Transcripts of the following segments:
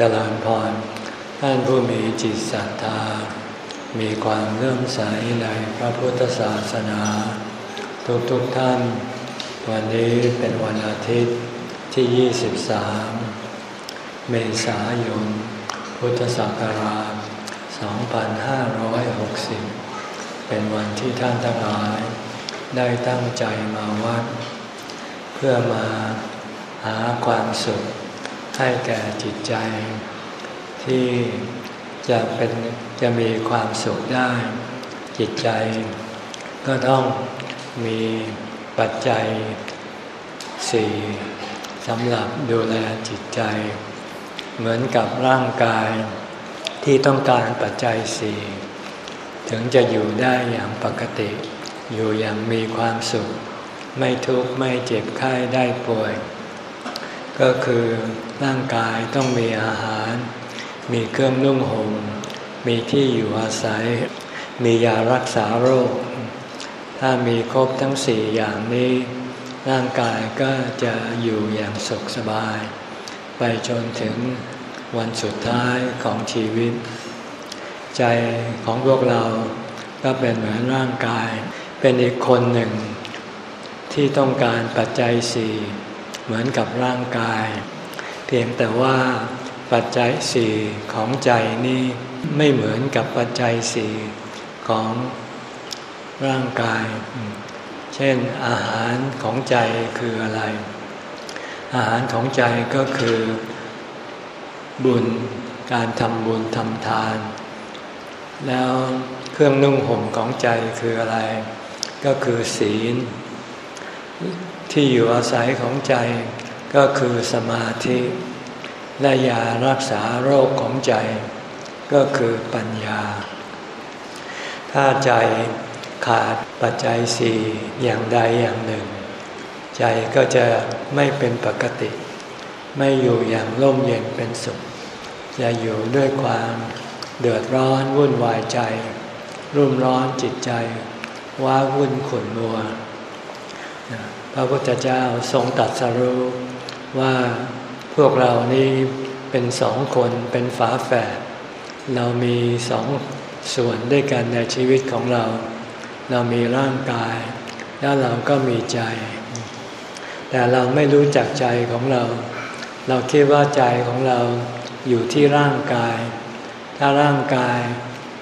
จริญพร ท่านผู้มีจิตศรัทธา มีความเลื่อมใสในพระพุทธศาสนา ทุกๆทท่าน วันนี้เป็นวันอาทิตย์ที่ 23 เมษายน พุทธศักราช 2560 เป็นวันที่ท่านทั้งหลาย ได้ตั้งใจมาวัด เพื่อมาหาความสุข ให้แก่จิตใจ ที่จะเป็นจะมีความสุขได้ จิตใจ ก็ต้องมีปัจจัยสี่สำหรับดูแลจิตใจ เหมือนกับร่างกายที่ต้องการปัจจัยสี่ถึงจะอยู่ได้อย่างปกติ อยู่อย่างมีความสุข ไม่ทุกข์ไม่เจ็บไข้ได้ป่วย ก็คือร่างกายต้องมีอาหาร มีเครื่องนุ่งหม่มมีที่อยู่อาศัย มียารักษาโรค ถ้ามีครบทั้งสี่อย่างนี้ ร่างกายก็จะอยู่อย่างสุขสบาย ไปจนถึงวันสุดท้ายของชีวิต ใจของพวกเราก็เป็นเหมือนร่างกาย เป็นอีกคนหนึ่ง ที่ต้องการปัจจัยสี่ เหมือนกับร่างกาย เพียงแต่ว่าปัจจัยสี่ของใจนี่ไม่เหมือนกับปัจจัยสี่ของร่างกาย เช่นอาหารของใจคืออะไร อาหารของใจก็คือบุญการทำบุญทำทาน แล้วเครื่องนุ่งห่มของใจคืออะไร ก็คือศีล ที่อยู่อาศัยของใจก็คือสมาธิ และยารักษาโรคของใจ ก็คือปัญญา ถ้าใจขาดปัจจัยสี่อย่างใดอย่างหนึ่ง ใจก็จะไม่เป็นปกติ ไม่อยู่อย่างร่มเย็นเป็นสุขจะอยู่ด้วยความเดือดร้อนวุ่นวายใจ รุ่มร้อนจิตใจ ว้าวุ่นขุ่นมัว พระพุทธเจ้าทรงตัดสรู้ว่าพวกเรานี้เป็นสองคนเป็นฝาแฝดเรามีสองส่วนด้วยกันในชีวิตของเรา เรามีร่างกาย แล้วเราก็มีใจ แต่เราไม่รู้จักใจของเรา เราคิดว่าใจของเราอยู่ที่ร่างกาย ถ้าร่างกาย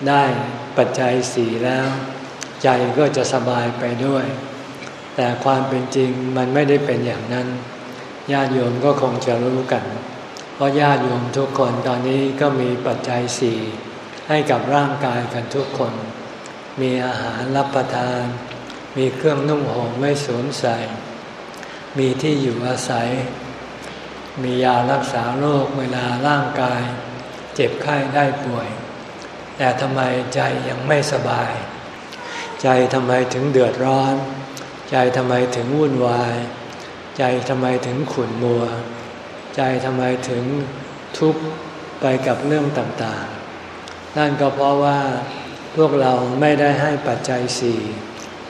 ได้ปัจจัยสีแล้ว ใจก็จะสบายไปด้วย แต่ความเป็นจริงมันไม่ได้เป็นอย่างนั้น ญาติโยมก็คงจะรู้กัน เพราะญาติโยมทุกคนตอนนี้ก็มีปัจจัยสี่ให้กับร่างกายกันทุกคน มีอาหารรับประทาน มีเครื่องนุ่งห่มไว้สวมใส่ มีที่อยู่อาศัย มียารักษาโรคเวลาร่างกาย เจ็บไข้ได้ป่วย แต่ทำไมใจยังไม่สบาย ใจทำไมถึงเดือดร้อน ใจทำไมถึงวุ่นวาย ใจทำไมถึงขุ่นมัว ใจทำไมถึงทุกข์ไปกับเรื่องต่างๆ นั่นก็เพราะว่าพวกเราไม่ได้ให้ปัจจัยสี่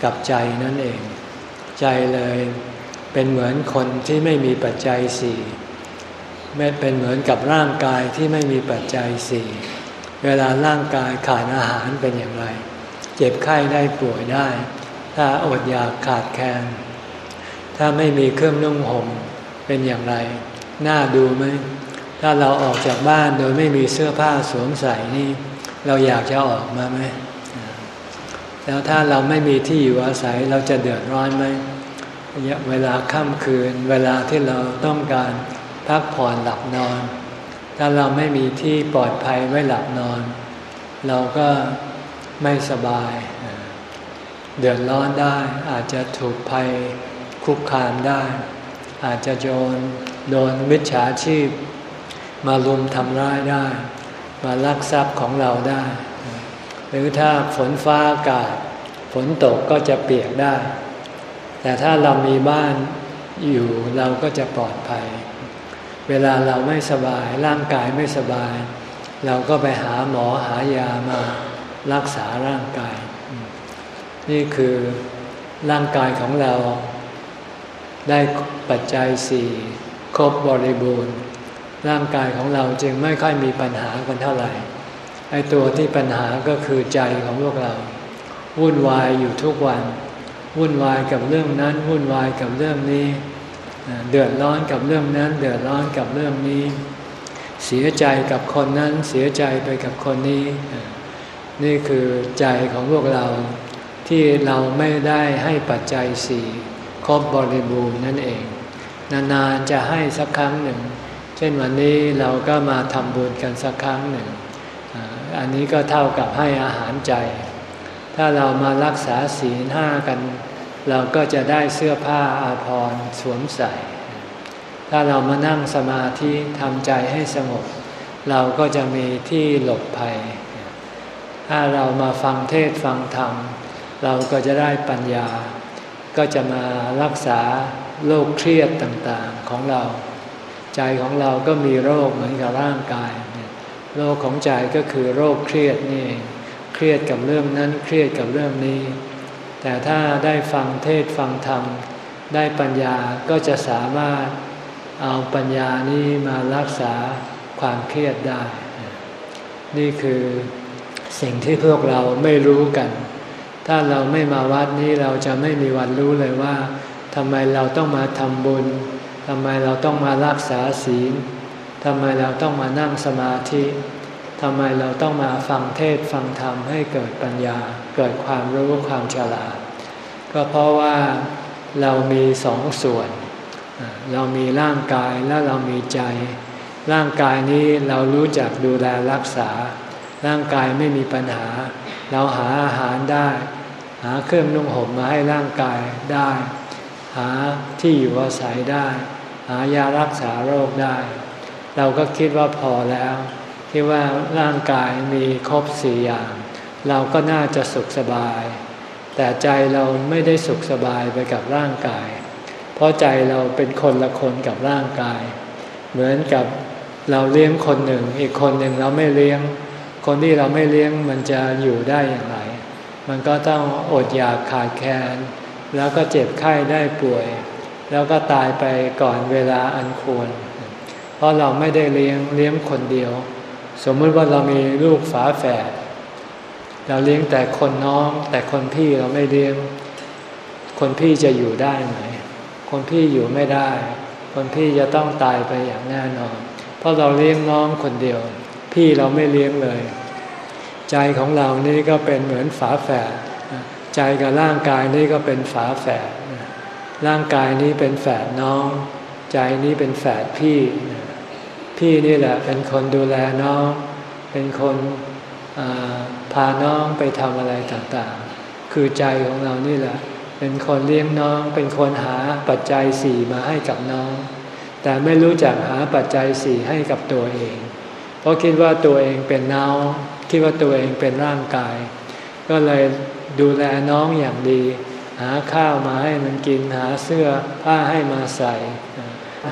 กับใจนั่นเอง ใจเลยเป็นเหมือนคนที่ไม่มีปัจจัยสี่ไม่เป็นเหมือนกับร่างกายที่ไม่มีปัจจัยสี่เวลาร่างกายขาดอาหารเป็นอย่างไร เจ็บไข้ได้ป่วยได้ ถ้าอดอยากขาดแคลนถ้าไม่มีเครื่องนุ่งห่มเป็นอย่างไร น่าดูไหม ถ้าเราออกจากบ้านโดยไม่มีเสื้อผ้าสวมใส่นี่ เราอยากจะออกมาไหม แล้วถ้าเราไม่มีที่อยู่อาศัยเราจะเดือดร้อนไหม เวลาค่ำคืน เวลาที่เราต้องการพักผ่อนหลับนอน ถ้าเราไม่มีที่ปลอดภัยไว้หลับนอน เราก็ไม่สบาย เดือดร้อนได้อาจจะถูกภัยคุกคามได้ อาจจะโจรโดนมิจฉาชีพ มาลุมทำร้ายได้ มาลักทรัพย์ของเราได้ หรือถ้าฝนฟ้าอากาศฝนตกก็จะเปียกได้ แต่ถ้าเรามีบ้านอยู่เราก็จะปลอดภัย เวลาเราไม่สบายร่างกายไม่สบาย เราก็ไปหาหมอหายามารักษาร่างกาย นี่คือร่างกายของเรา ได้ปัจจัยสี่ครบบริบูรณ์ ร่างกายของเราจึงไม่ค่อยมีปัญหากันเท่าไหร่ไอตัวที่ปัญหาก็คือใจของพวกเรา วุ่นวายอยู่ทุกวัน วุ่นวายกับเรื่องนั้น วุ่นวายกับเรื่องนี้ เดือดร้อนกับเรื่องนั้น เดือดร้อนกับเรื่องนี้ เสียใจกับคนนั้นเสียใจไปกับคนนี้ นี่คือใจของพวกเรา ที่เราไม่ได้ให้ปัจจัยสี่ครบบริบูรณ์นั่นเอง นานๆจะให้สักครั้งหนึ่ง เช่นวันนี้เราก็มาทำบุญกันสักครั้งหนึ่ง อันนี้ก็เท่ากับให้อาหารใจ ถ้าเรามารักษาศีลห้ากัน เราก็จะได้เสื้อผ้าอาภรณ์สวมใส่ ถ้าเรามานั่งสมาธิทำใจให้สงบ เราก็จะมีที่หลบภัย ถ้าเรามาฟังเทศฟังธรรม เราก็จะได้ปัญญา ก็จะมารักษาโรคเครียดต่างๆของเรา ใจของเราก็มีโรคเหมือนกับร่างกาย โรคของใจก็คือโรคเครียดนี่ เครียดกับเรื่องนั้นเครียดกับเรื่องนี้ แต่ถ้าได้ฟังเทศฟังธรรม ได้ปัญญาก็จะสามารถเอาปัญญานี้มารักษาความเครียดได้ นี่คือสิ่งที่พวกเราไม่รู้กัน ถ้าเราไม่มาวัดนี้เราจะไม่มีวันรู้เลยว่าทำไมเราต้องมาทำบุญทำไมเราต้องมารักษาศีลทำไมเราต้องมานั่งสมาธิทำไมเราต้องมาฟังเทศฟังธรรมให้เกิดปัญญา เกิดความรู้ความฉลาด ก็เพราะว่าเรามีสองส่วน เรามีร่างกายและเรามีใจ ร่างกายนี้เรารู้จักดูแลรักษา ร่างกายไม่มีปัญหา เราหาอาหารได้ หาเครื่องนุ่งห่มมาให้ร่างกายได้ หาที่อยู่อาศัยได้ หายารักษาโรคได้ เราก็คิดว่าพอแล้วคิดว่าร่างกายมีครบสี่อย่าง เราก็น่าจะสุขสบาย แต่ใจเราไม่ได้สุขสบายไปกับร่างกาย เพราะใจเราเป็นคนละคนกับร่างกาย เหมือนกับเราเลี้ยงคนหนึ่ง อีกคนหนึ่งเราไม่เลี้ยง คนที่เราไม่เลี้ยงมันจะอยู่ได้อย่างไร มันก็ต้องอดอยากขาดแคลนแล้วก็เจ็บไข้ได้ป่วย แล้วก็ตายไปก่อนเวลาอันควร เพราะเราไม่ได้เลี้ยงเลี้ยงคนเดียว สมมติว่าเรามีลูกฝาแฝดเราเลี้ยงแต่คนน้อง แต่คนพี่เราไม่เลี้ยง คนพี่จะอยู่ได้ไหม คนพี่อยู่ไม่ได้ คนพี่จะต้องตายไปอย่างแน่นอน เพราะเราเลี้ยงน้องคนเดียว พี่เราไม่เลี้ยงเลย ใจของเรานี่ก็เป็นเหมือนฝาแฝดใจกับร่างกายนี่ก็เป็นฝาแฝดร่างกายนี้เป็นแฝดน้อง ใจนี้เป็นแฝดพี่ พี่นี่แหละเป็นคนดูแลน้อง เป็นคนพาน้องไปทำอะไรต่างๆ คือใจของเรานี่แหละ เป็นคนเลี้ยงน้อง เป็นคนหาปัจจัยสี่มาให้กับน้อง แต่ไม่รู้จักหาปัจจัยสี่ให้กับตัวเอง เพราะคิดว่าตัวเองเป็นน้องคิดว่าตัวเองเป็นร่างกาย ก็เลยดูแลน้องอย่างดี หาข้าวมาให้มันกินหาเสื้อผ้าให้มาใส่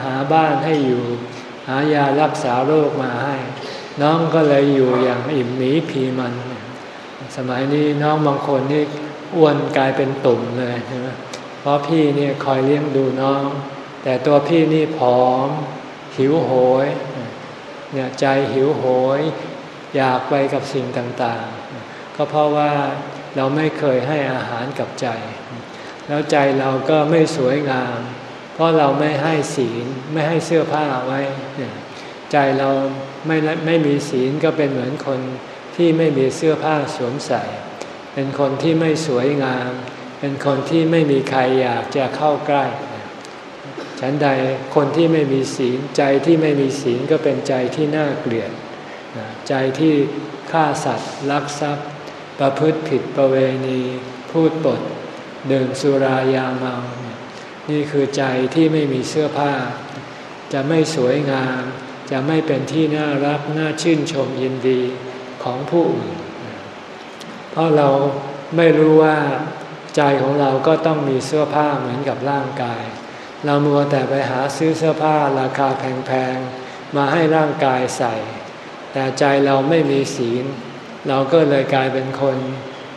หาบ้านให้อยู่ หายารักษาโรคมาให้ น้องก็เลยอยู่อย่างอิ่มหมีพีมัน สมัยนี้น้องบางคนนี่อ้วนกลายเป็นตุ่มเลยใช่ไหมเพราะพี่เนี่ยคอยเลี้ยงดูน้อง แต่ตัวพี่นี่ผอม หิวโหย เนี่ยใจหิวโหย อยากไปกับสิ่งต่างๆ ก็เพราะว่าเราไม่เคยให้อาหารกับใจ แล้วใจเราก็ไม่สวยงาม เพราะเราไม่ให้ศีลไม่ให้เสื้อผ้าไว้ ใจเราไม่ไม่มีศีลก็เป็นเหมือนคนที่ไม่มีเสื้อผ้าสวมใส่ เป็นคนที่ไม่สวยงาม เป็นคนที่ไม่มีใครอยากจะเข้าใกล้ ฉันใดคนที่ไม่มีศีลใจที่ไม่มีศีลก็เป็นใจที่น่าเกลียด ใจที่ฆ่าสัตว์ ลักทรัพย์ ประพฤติผิดประเวณีพูดปดดื่มสุรายาเมา นี่คือใจที่ไม่มีเสื้อผ้า จะไม่สวยงาม จะไม่เป็นที่น่ารักน่าชื่นชมยินดีของผู้อื่น เพราะเราไม่รู้ว่าใจของเราก็ต้องมีเสื้อผ้าเหมือนกับร่างกาย เรามัวแต่ไปหาซื้อเสื้อผ้าราคาแพงๆ มาให้ร่างกายใส่ แต่ใจเราไม่มีศีล เราก็เลยกลายเป็นคน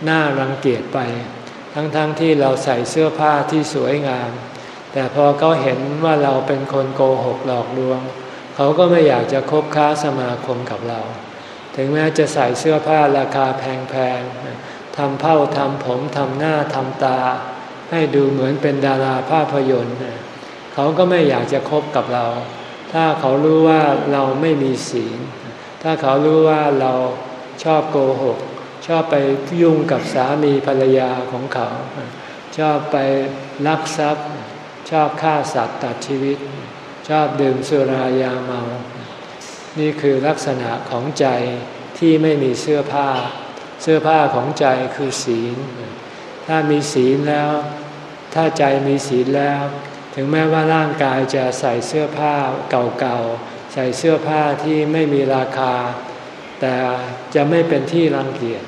น่ารังเกียจไป ทั้งๆทที่เราใส่เสื้อผ้าที่สวยงาม แต่พอเขาเห็นว่าเราเป็นคนโกหกหลอกลวง เขาก็ไม่อยากจะคบค้าสมาคมกับเรา ถึงแม้จะใส่เสื้อผ้าราคาแพงๆทำเผ้าทำผมทำหน้าทำตา ให้ดูเหมือนเป็นดาราภาพยนตร์ เขาก็ไม่อยากจะคบกับเรา ถ้าเขารู้ว่าเราไม่มีศีล ถ้าเขารู้ว่าเราชอบโกหก ชอบไปยุ่งกับสามีภรรยาของเขา ชอบไปลักทรัพย์ ชอบฆ่าสัตว์ตัดชีวิต ชอบดื่มสุรายาเมา นี่คือลักษณะของใจที่ไม่มีเสื้อผ้า เสื้อผ้าของใจคือศีล ถ้ามีศีลแล้ว ถ้าใจมีศีลแล้ว ถึงแม้ว่าร่างกายจะใส่เสื้อผ้าเก่าๆ ใส่เสื้อผ้าที่ไม่มีราคา แต่จะไม่เป็นที่รังเกียจ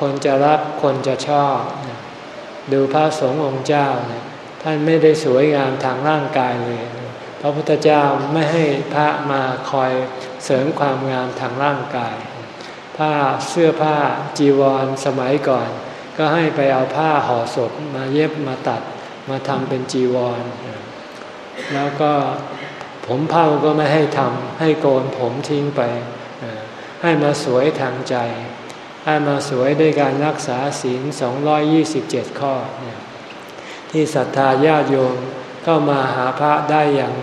คนจะรักคนจะชอบ ดูพระสงฆ์องค์เจ้าเนี่ยท่านไม่ได้สวยงามทางร่างกายเลย พระพุทธเจ้าไม่ให้พระมาคอยเสริมความงามทางร่างกาย ผ้าเสื้อผ้าจีวรสมัยก่อน ก็ให้ไปเอาผ้าห่อศพมาเย็บมาตัดมาทำเป็นจีวร แล้วก็ผมเผาก็ไม่ให้ทำให้โกนผมทิ้งไป ให้มาสวยทางใจ ให้มาสวยด้วยการรักษาศีล 227 ข้อ ที่ศรัทธาญาติโยมก็มาหาพระได้อย่าง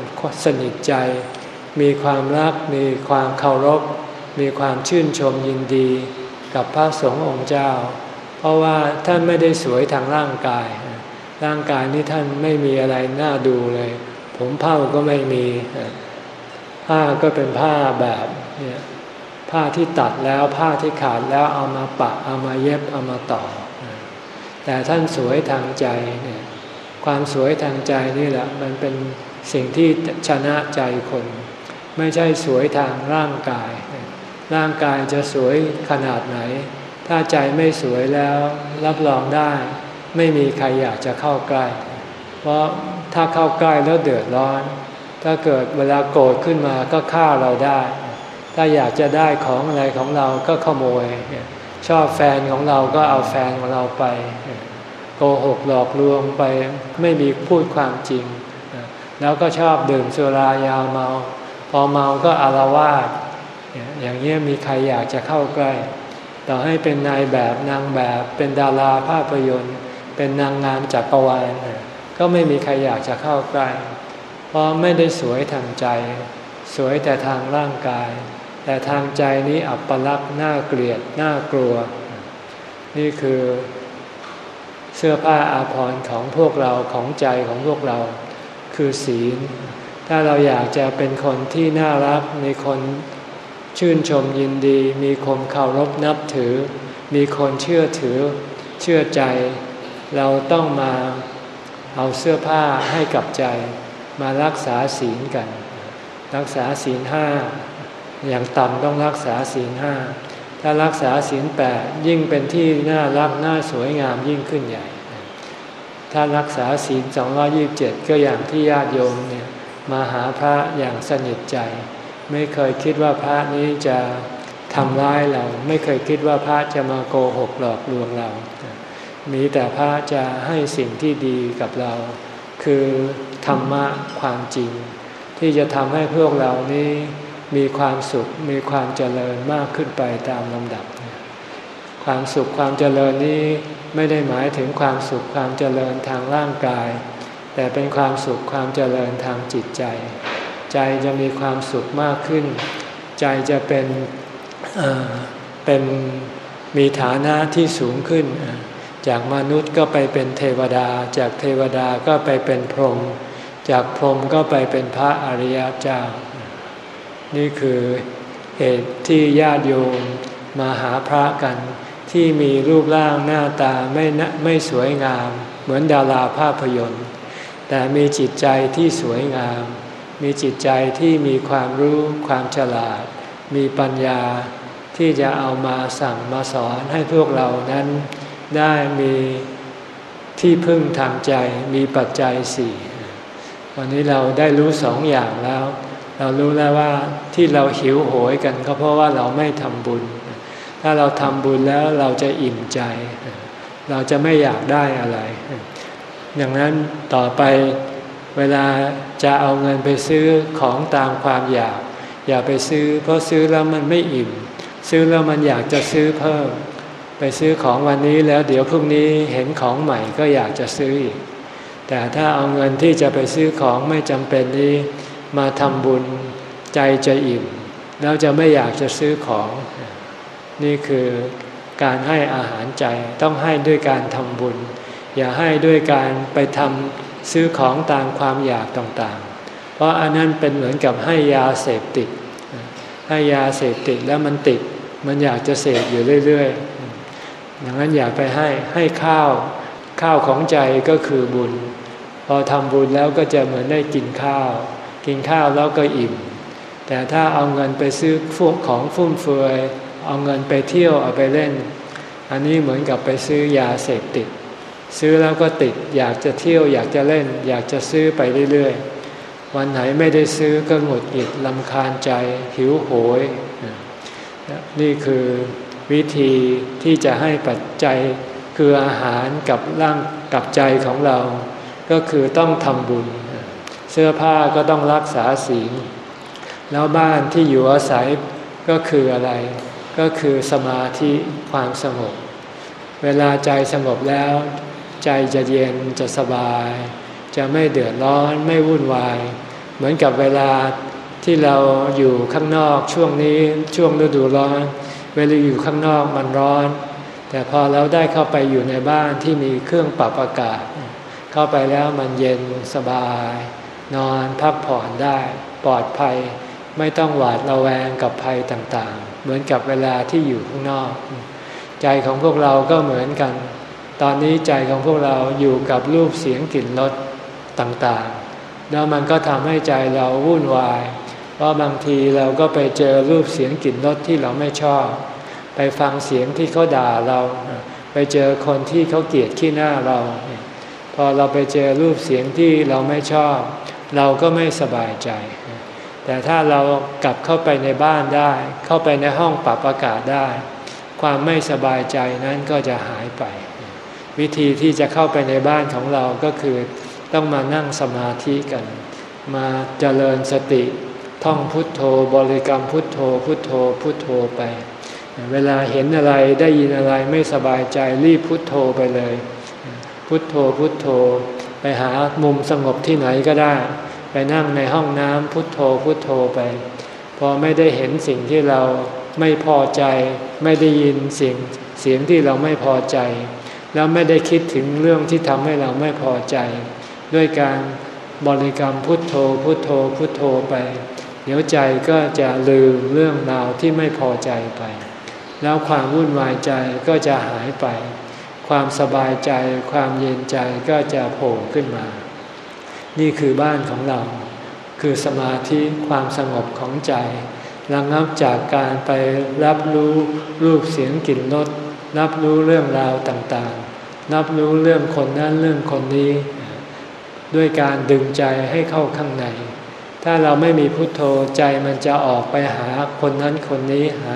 สนิทใจ มีความรัก มีความเคารพ มีความชื่นชมยินดี กับพระสงฆ์องค์เจ้า เพราะว่าท่านไม่ได้สวยทางร่างกาย ร่างกายนี้ท่านไม่มีอะไรน่าดูเลย ผมเผ้าก็ไม่มี ผ้าก็เป็นผ้าแบบเนี่ยผ้าที่ตัดแล้วผ้าที่ขาดแล้วเอามาปะเอามาเย็บเอามาต่อ แต่ท่านสวยทางใจเนี่ยความสวยทางใจนี่แหละ มันเป็นสิ่งที่ชนะใจคน ไม่ใช่สวยทางร่างกาย ร่างกายจะสวยขนาดไหน ถ้าใจไม่สวยแล้วรับรองได้ ไม่มีใครอยากจะเข้าใกล้ เพราะ ถ้าเข้าใกล้แล้วเดือดร้อน ถ้าเกิดเวลาโกรธขึ้นมาก็ฆ่าเราได้ ถ้าอยากจะได้ของอะไรของเราก็ขโมย ชอบแฟนของเราก็เอาแฟนของเราไป โกหกหลอกลวงไปไม่มีพูดความจริง แล้วก็ชอบดื่มสุรายาเมา พอเมาก็อารวาสอย่างนี้มีใครอยากจะเข้าใกล้ ต่อให้เป็นนายแบบนางแบบเป็นดาราภาพยนตร์ เป็นนางงามจักรวาล ก็ไม่มีใครอยากจะเข้าใกล้ เพราะไม่ได้สวยทางใจ สวยแต่ทางร่างกาย แต่ทางใจนี้อับปลักษณ์น่าเกลียดน่ากลัว นี่คือเสื้อผ้าอาภรณ์ของพวกเราของใจของพวกเรา คือศีล ถ้าเราอยากจะเป็นคนที่น่ารักมีคนชื่นชมยินดี มีคนเคารพนับถือ มีคนเชื่อถือ เชื่อใจ เราต้องมา เอาเสื้อผ้าให้กับใจมารักษาศีลกัน รักษาศีลห้าอย่างต่ำต้องรักษาศีลห้าถ้ารักษาศีลแปดยิ่งเป็นที่น่ารักน่าสวยงามยิ่งขึ้นใหญ่ ถ้ารักษาศีลสองยี่บเจ็ดก็อย่างที่ญาติโยมเนี่ยมาหาพระอย่างสนิทใจ ไม่เคยคิดว่าพระนี้จะทำร้ายเรา ไม่เคยคิดว่าพระจะมาโกหกหลอกลวงเรา มีแต่พระจะให้สิ่งที่ดีกับเรา คือธรรมะความจริง ที่จะทำให้พวกเรานี้มีความสุขมีความเจริญมากขึ้นไปตามลำดับ ความสุขความเจริญนี้ไม่ได้หมายถึงความสุขความเจริญทางร่างกาย แต่เป็นความสุขความเจริญทางจิตใจ ใจจะมีความสุขมากขึ้น ใจจะเป็นเป็นมีฐานะที่สูงขึ้น จากมนุษย์ก็ไปเป็นเทวดา จากเทวดาก็ไปเป็นพรหม จากพรหมก็ไปเป็นพระอริยเจ้า นี่คือเหตุที่ญาติโยมมาหาพระกัน ที่มีรูปร่างหน้าตาไม่ไม่สวยงาม เหมือนดาราภาพยนตร์ แต่มีจิตใจที่สวยงาม มีจิตใจที่มีความรู้ความฉลาด มีปัญญาที่จะเอามาสั่งมาสอนให้พวกเรานั้น ได้มีที่พึ่งทางใจมีปัจจัยสี่วันนี้เราได้รู้สองอย่างแล้ว เรารู้แล้วว่าที่เราหิวโหยกันก็เพราะว่าเราไม่ทำบุญ ถ้าเราทำบุญแล้วเราจะอิ่มใจ เราจะไม่อยากได้อะไรอย่างนั้นต่อไปเวลาจะเอาเงินไปซื้อของตามความอยาก อย่าไปซื้อ เพราะซื้อแล้วมันไม่อิ่ม ซื้อแล้วมันอยากจะซื้อเพิ่ม ไปซื้อของวันนี้แล้วเดี๋ยวพรุ่งนี้เห็นของใหม่ก็อยากจะซื้ออีก แต่ถ้าเอาเงินที่จะไปซื้อของไม่จำเป็นนี้ มาทำบุญใจจะอิ่ม แล้วจะไม่อยากจะซื้อของ นี่คือการให้อาหารใจต้องให้ด้วยการทำบุญ อย่าให้ด้วยการไปทำซื้อของตามความอยากต่างๆ เพราะอันนั้นเป็นเหมือนกับให้ยาเสพติด ให้ยาเสพติดแล้วมันติด มันอยากจะเสพอยู่เรื่อย ๆ อย่างนั้นอย่าไปให้ให้ข้าวข้าวของใจก็คือบุญ พอทำบุญแล้วก็จะเหมือนได้กินข้าว กินข้าวแล้วก็อิ่ม แต่ถ้าเอาเงินไปซื้อฟุกของฟุ่มเฟือย เอาเงินไปเที่ยวเอาไปเล่น อันนี้เหมือนกับไปซื้อยาเสพติด ซื้อแล้วก็ติดอยากจะเที่ยวอยากจะเล่น อยากจะซื้อไปเรื่อยๆ วันไหนไม่ได้ซื้อก็หงุดหงิดลำคาญใจหิวโหยนี่คือ วิธีที่จะให้ปัจจัยคืออาหารกับร่างกับใจของเรา ก็คือต้องทำบุญ เสื้อผ้าก็ต้องรักษาศีลแล้วบ้านที่อยู่อาศัยก็คืออะไร ก็คือสมาธิความสงบ เวลาใจสงบแล้ว ใจจะเย็นจะสบาย จะไม่เดือดร้อนไม่วุ่นวาย เหมือนกับเวลาที่เราอยู่ข้างนอกช่วงนี้ช่วงฤดูร้อน เวลาอยู่ข้างนอกมันร้อน แต่พอเราได้เข้าไปอยู่ในบ้านที่มีเครื่องปรับอากาศ เข้าไปแล้วมันเย็นสบาย นอนพักผ่อนได้ปลอดภัย ไม่ต้องหวาดระแวงกับภัยต่างๆ เหมือนกับเวลาที่อยู่ข้างนอก ใจของพวกเราก็เหมือนกัน ตอนนี้ใจของพวกเราอยู่กับรูปเสียงกลิ่นรสต่างๆ แล้วมันก็ทำให้ใจเราวุ่นวาย เพราะบางทีเราก็ไปเจอรูปเสียงกลิ่นรสที่เราไม่ชอบ ไปฟังเสียงที่เขาด่าเรา ไปเจอคนที่เขาเกลียดขี้หน้าเรา พอเราไปเจอรูปเสียงที่เราไม่ชอบ เราก็ไม่สบายใจ แต่ถ้าเรากลับเข้าไปในบ้านได้ เข้าไปในห้องปรับอากาศได้ ความไม่สบายใจนั้นก็จะหายไป วิธีที่จะเข้าไปในบ้านของเราก็คือต้องมานั่งสมาธิกัน มาเจริญสติ ท่องพุทโธบริกรรมพุทโธ พุทโธ พุทโธไป เวลาเห็นอะไรได้ยินอะไรไม่สบายใจรีบพุทโธไปเลย พุทโธพุทโธ ไปหามุมสงบที่ไหนก็ได้ ไปนั่งในห้องน้ำพุทโธพุทโธไป พอไม่ได้เห็นสิ่งที่เราไม่พอใจ ไม่ได้ยินเสียงเสียงที่เราไม่พอใจ แล้วไม่ได้คิดถึงเรื่องที่ทำให้เราไม่พอใจ ด้วยการบริกรรมพุทโธพุทโธพุทโธไป เดี๋ยวใจก็จะลืมเรื่องราวที่ไม่พอใจไป แล้วความวุ่นวายใจก็จะหายไป ความสบายใจ ความเย็นใจก็จะโผล่ขึ้นมา นี่คือบ้านของเรา คือสมาธิความสงบของใจระงับจากการไปรับรู้รูปเสียงกลิ่นรสรับรู้เรื่องราวต่างๆ รับรู้เรื่องคนนั้นเรื่องคนนี้ ด้วยการดึงใจให้เข้าข้างใน ถ้าเราไม่มีพุทโธใจมันจะออกไปหาคนนั้นคนนี้หา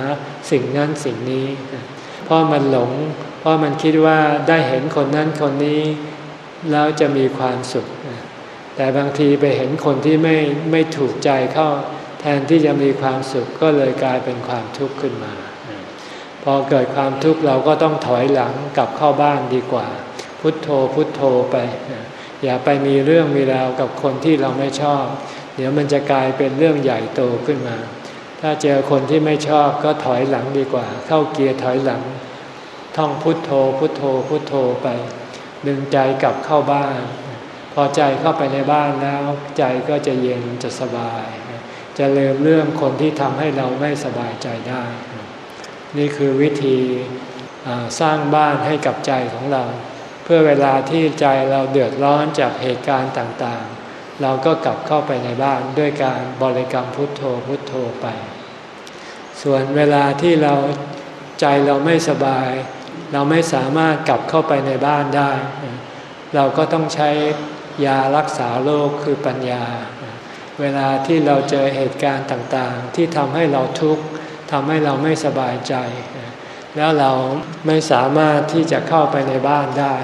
สิ่งนั้นสิ่งนี้ เพราะมันหลง เพราะมันคิดว่าได้เห็นคนนั้นคนนี้แล้วจะมีความสุข แต่บางทีไปเห็นคนที่ไม่ไม่ถูกใจเข้า แทนที่จะมีความสุขก็เลยกลายเป็นความทุกข์ขึ้นมา พอเกิดความทุกข์เราก็ต้องถอยหลังกลับเข้าบ้านดีกว่า พุทโธพุทโธไป อย่าไปมีเรื่องมีราวกับคนที่เราไม่ชอบ ดี๋ยวมันจะกลายเป็นเรื่องใหญ่โตขึ้นมา ถ้าเจอคนที่ไม่ชอบก็ถอยหลังดีกว่า เข้าเกียร์ถอยหลัง ท่องพุทโธ พุทโธ พุทโธไป ดึงใจกลับเข้าบ้าน พอใจเข้าไปในบ้านแล้ว ใจก็จะเย็นจะสบาย จะลืมเรื่องคนที่ทำให้เราไม่สบายใจได้ นี่คือวิธีสร้างบ้านให้กับใจของเรา เพื่อเวลาที่ใจเราเดือดร้อนจากเหตุการณ์ต่าง เราก็กลับเข้าไปในบ้านด้วยการบริกรรมพุทโธพุทโธไป ส่วนเวลาที่เราใจเราไม่สบาย เราไม่สามารถกลับเข้าไปในบ้านได้ เราก็ต้องใช้ยารักษาโรคคือปัญญา เวลาที่เราเจอเหตุการณ์ต่างๆ ที่ทำให้เราทุกข์ทำให้เราไม่สบายใจ แล้วเราไม่สามารถที่จะเข้าไปในบ้านได้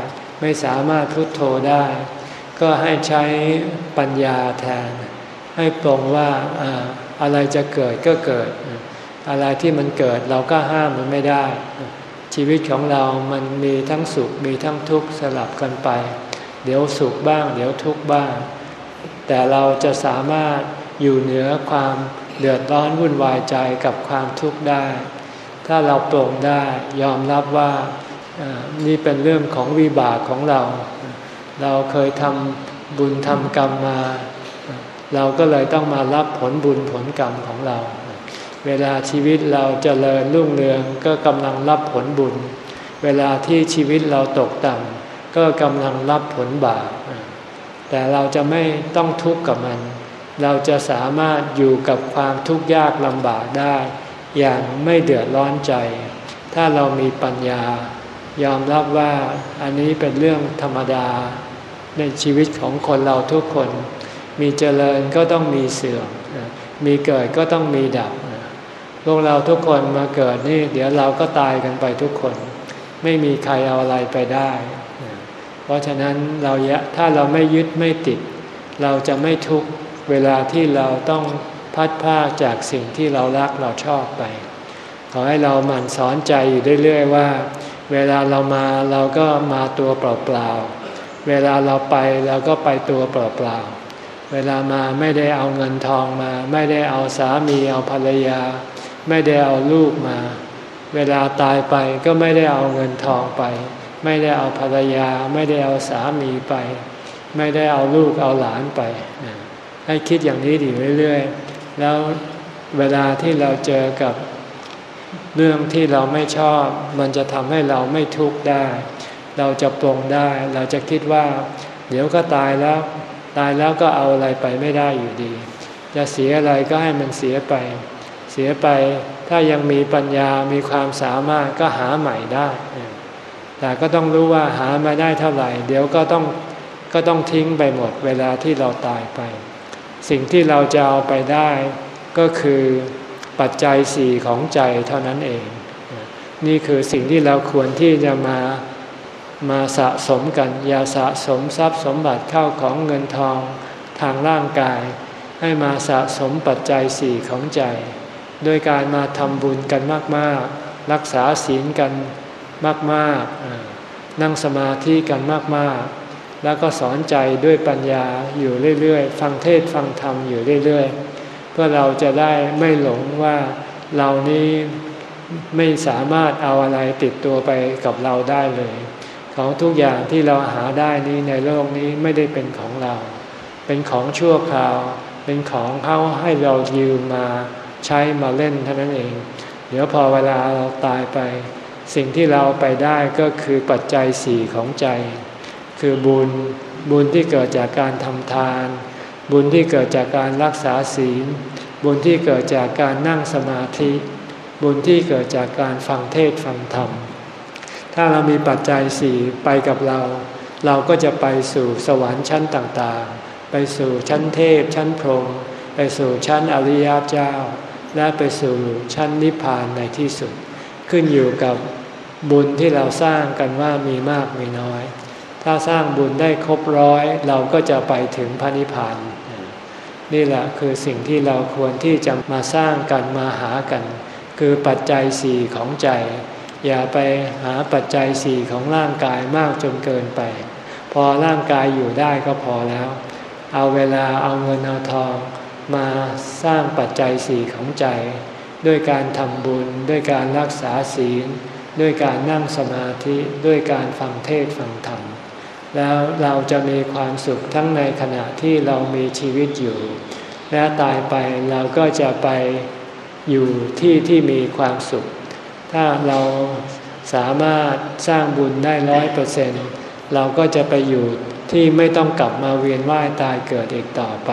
ไม่สามารถพุโทโธได้ ก็ให้ใช้ปัญญาแทน ให้ปรงว่าอะไรจะเกิดก็เกิด อะไรที่มันเกิดเราก็ห้ามมันไม่ได้ ชีวิตของเรามันมีทั้งสุขมีทั้งทุกข์สลับกันไป เดี๋ยวสุขบ้าง เดี๋ยวทุกข์บ้าง แต่เราจะสามารถอยู่เหนือความเดือดร้อนวุ่นวายใจกับความทุกข์ได้ ถ้าเราปลงได้ยอมรับว่านี่เป็นเรื่องของวิบากของเรา เราเคยทำบุญทำกรรมมา เราก็เลยต้องมารับผลบุญผลกรรมของเรา เวลาชีวิตเราจเจริญรุ่งเรืองก็กำลังรับผลบุญ เวลาที่ชีวิตเราตกต่ำก็กำลังรับผลบาปแต่เราจะไม่ต้องทุกข์กับมัน เราจะสามารถอยู่กับความทุกข์ยากลำบากได้ อย่างไม่เดือดร้อนใจ ถ้าเรามีปัญญายอมรับว่าอันนี้เป็นเรื่องธรรมดา ในชีวิตของคนเราทุกคน มีเจริญก็ต้องมีเสื่อมมีเกิดก็ต้องมีดับพวกเราทุกคนมาเกิดนี่ เดี๋ยวเราก็ตายกันไปทุกคน ไม่มีใครเอาอะไรไปได้ เพราะฉะนั้นเราถ้าเราไม่ยึดไม่ติด เราจะไม่ทุกเวลาที่เราต้องพัดพาจากสิ่งที่เรารักเราชอบไป ขอให้เราหมั่นสอนใจอยู่เรื่อยๆว่า เวลาเรามาเราก็มาตัวเปล่าๆ เวลาเราไปเราก็ไปตัวเปล่าๆ เวลามาไม่ได้เอาเงินทองมา ไม่ได้เอาสามีเอาภรรยา ไม่ได้เอาลูกมา เวลาตายไปก็ไม่ได้เอาเงินทองไป ไม่ได้เอาภรรยา ไม่ได้เอาสามีไป ไม่ได้เอาลูกเอาหลานไป ให้คิดอย่างนี้ดีเรื่อยๆ แล้วเวลาที่เราเจอกับเรื่องที่เราไม่ชอบ มันจะทำให้เราไม่ทุกข์ได้ เราจะปรงได้ เราจะคิดว่า เดี๋ยวก็ตายแล้ว ตายแล้วก็เอาอะไรไปไม่ได้อยู่ดี จะเสียอะไรก็ให้มันเสียไป เสียไปถ้ายังมีปัญญามีความสามารถก็หาใหม่ได้ แต่ก็ต้องรู้ว่าหามาได้เท่าไหร่ เดี๋ยวก็ต้องก็ต้องทิ้งไปหมดเวลาที่เราตายไป สิ่งที่เราจะเอาไปได้ก็คือปัจจัยสี่ของใจเท่านั้นเอง นี่คือสิ่งที่เราควรที่จะมา มาสะสมกัน อย่าสะสมทรัพย์สมบัติเข้าของเงินทองทางร่างกาย ให้มาสะสมปัจจัยสี่ของใจด้วยการมาทำบุญกันมากๆ รักษาศีลกันมากๆ นั่งสมาธิกันมากๆ แล้วก็สอนใจด้วยปัญญาอยู่เรื่อยๆ ฟังเทศฟังธรรมอยู่เรื่อยๆพื่อเราจะได้ไม่หลงว่าเรานี้ไม่สามารถเอาอะไรติดตัวไปกับเราได้เลย ของทุกอย่างที่เราหาได้นี้ในโลกนี้ไม่ได้เป็นของเรา เป็นของชั่วคราว เป็นของเขาให้เรายืมมาใช้มาเล่นเท่านั้นเอง เดี๋ยวพอเวลาเราตายไป สิ่งที่เราไปได้ก็คือปัจจัยสี่ของใจ คือบุญบุญที่เกิดจากการทำทาน บุญที่เกิดจากการรักษาศีล บุญที่เกิดจากการนั่งสมาธิ บุญที่เกิดจากการฟังเทศฟังธรรม ถ้าเรามีปัจจัยสี่ไปกับเรา เราก็จะไปสู่สวรรค์ชั้นต่างๆ ไปสู่ชั้นเทพ ชั้นพรหมไปสู่ชั้นอริยเจ้า และไปสู่ชั้นนิพพานในที่สุด ขึ้นอยู่กับบุญที่เราสร้างกันว่ามีมากมีน้อย ถ้าสร้างบุญได้ครบร้อย เราก็จะไปถึงพระนิพพานนี่แหละคือสิ่งที่เราควรที่จะมาสร้างกันมาหากัน คือปัจจัยสี่ของใจ อย่าไปหาปัจจัยสี่ของร่างกายมากจนเกินไป พอร่างกายอยู่ได้ก็พอแล้ว เอาเวลาเอาเงินเอาทอง มาสร้างปัจจัยสี่ของใจ ด้วยการทำบุญ ด้วยการรักษาศีล ด้วยการนั่งสมาธิด้วยการฟังเทศฟังธรรม แล้วเราจะมีความสุขทั้งในขณะที่เรามีชีวิตอยู่ และตายไปเราก็จะไปอยู่ที่ที่มีความสุข ถ้าเราสามารถสร้างบุญได้ร้อยเปอร์เซ็นต์เราก็จะไปอยู่ที่ไม่ต้องกลับมาเวียนว่ายตายเกิดอีกต่อไป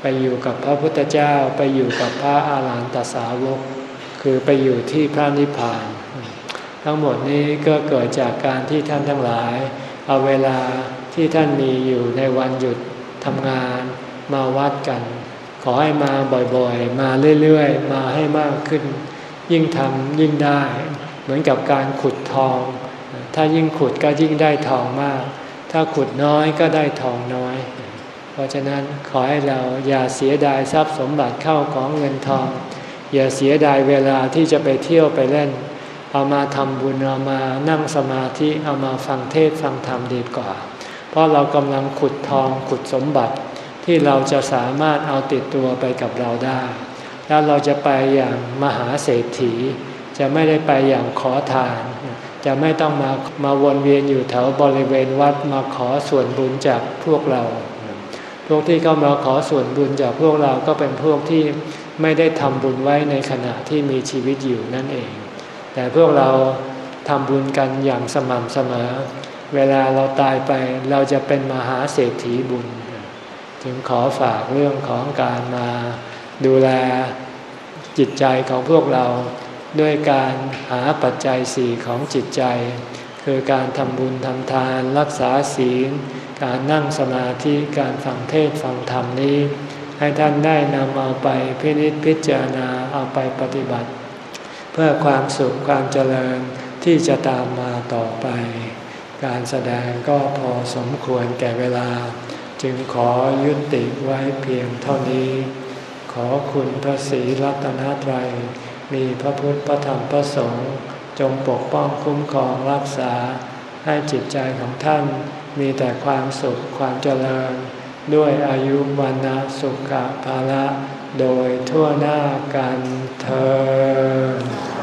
ไปอยู่กับพระพุทธเจ้าไปอยู่กับพระอาหารหันตสาวก คือไปอยู่ที่พระนิพพาน ทั้งหมดนี้ก็เกิดจากการที่ท่านทั้งหลาย เอาเวลาที่ท่านมีอยู่ในวันหยุดทำงานมาวัดกัน ขอให้มาบ่อยๆ มาเรื่อยๆ มาให้มากขึ้น ยิ่งทำยิ่งได้ เหมือนกับการขุดทอง ถ้ายิ่งขุดก็ยิ่งได้ทองมาก ถ้าขุดน้อยก็ได้ทองน้อย เพราะฉะนั้นขอให้เราอย่าเสียดายทรัพย์สมบัติเข้าของเงินทอง อย่าเสียดายเวลาที่จะไปเที่ยวไปเล่น เอามาทำบุญเอามานั่งสมาธิเอามาฟังเทศฟังธรรมดีกว่า เพราะเรากำลังขุดทองขุดสมบัติที่เราจะสามารถเอาติดตัวไปกับเราได้ แล้วเราจะไปอย่างมหาเศรษฐี จะไม่ได้ไปอย่างขอทาน จะไม่ต้องมามาวนเวียนอยู่แถวบริเวณวัดมาขอส่วนบุญจากพวกเรา พวกที่เข้ามาขอส่วนบุญจากพวกเราก็เป็นพวกที่ไม่ได้ทำบุญไว้ในขณะที่มีชีวิตอยู่นั่นเอง แต่พวกเราทำบุญกันอย่างสม่ำเสมอ เวลาเราตายไปเราจะเป็นมหาเศรษฐีบุญจึงขอฝากเรื่องของการมา ดูแลจิตใจของพวกเราด้วยการหาปัจจัยสี่ของจิตใจ คือการทำบุญทำทาน รักษาศีล การนั่งสมาธิการฟังเทศฟังธรรมนี้ ให้ท่านได้นำเอาไปพินิจพิจารณาเอาไปปฏิบัติ เพื่อความสุขความเจริญที่จะตามมาต่อไป การแสดงก็พอสมควรแก่เวลา จึงขอยุติไว้เพียงเท่านี้ ขอคุณพระศรีรัตนตรัย มีพระพุทธพระธรรมพระสงฆ์จงปกป้องคุ้มครองรักษา ให้จิตใจของท่านมีแต่ความสุขความเจริญ ด้วยอายุวันนะสุขภาละ โดยทั่วหน้ากันเธอ